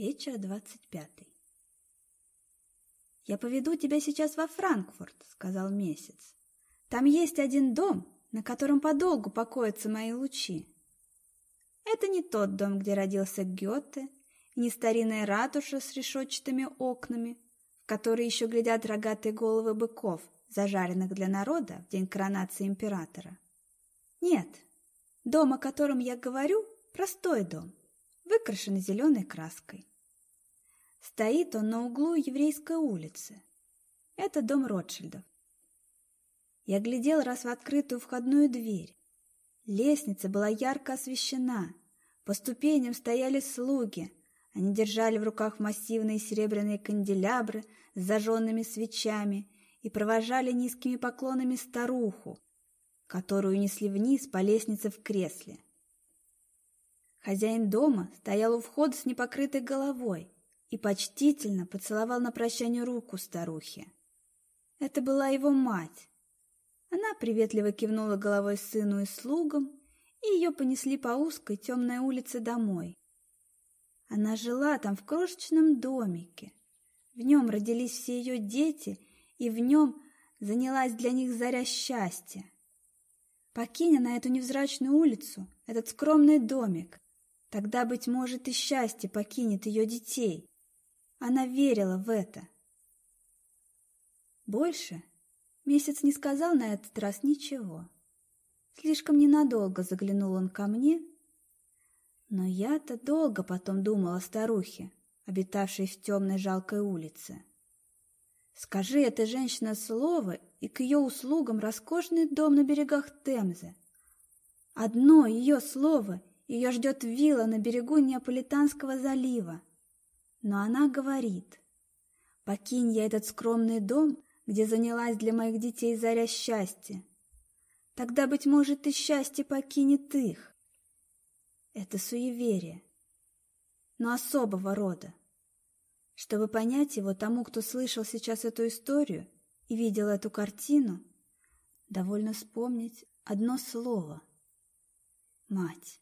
Вечер двадцать пятый. «Я поведу тебя сейчас во Франкфурт», — сказал месяц. «Там есть один дом, на котором подолгу покоятся мои лучи. Это не тот дом, где родился Гёте, и не старинная ратуша с решетчатыми окнами, в которые еще глядят рогатые головы быков, зажаренных для народа в день коронации императора. Нет, дом, о котором я говорю, простой дом, выкрашенный зеленой краской. Стоит он на углу еврейской улицы. Это дом Ротшильдов. Я глядел раз в открытую входную дверь. Лестница была ярко освещена. По ступеням стояли слуги. Они держали в руках массивные серебряные канделябры с зажженными свечами и провожали низкими поклонами старуху, которую несли вниз по лестнице в кресле. Хозяин дома стоял у входа с непокрытой головой и почтительно поцеловал на прощание руку старухи. Это была его мать. Она приветливо кивнула головой сыну и слугам, и ее понесли по узкой темной улице домой. Она жила там в крошечном домике. В нем родились все ее дети, и в нем занялась для них заря счастья. Покинь она эту невзрачную улицу, этот скромный домик, тогда, быть может, и счастье покинет ее детей. Она верила в это. Больше месяц не сказал на этот раз ничего. Слишком ненадолго заглянул он ко мне, но я-то долго потом думал о старухе, обитавшей в темной жалкой улице. Скажи эта женщина слово, и к ее услугам роскошный дом на берегах Темзы. Одно ее слово, ее ждет вилла на берегу Неаполитанского залива. Но она говорит, покинь я этот скромный дом, где занялась для моих детей заря счастья. Тогда, быть может, и счастье покинет их. Это суеверие, но особого рода. Чтобы понять его тому, кто слышал сейчас эту историю и видел эту картину, довольно вспомнить одно слово — мать.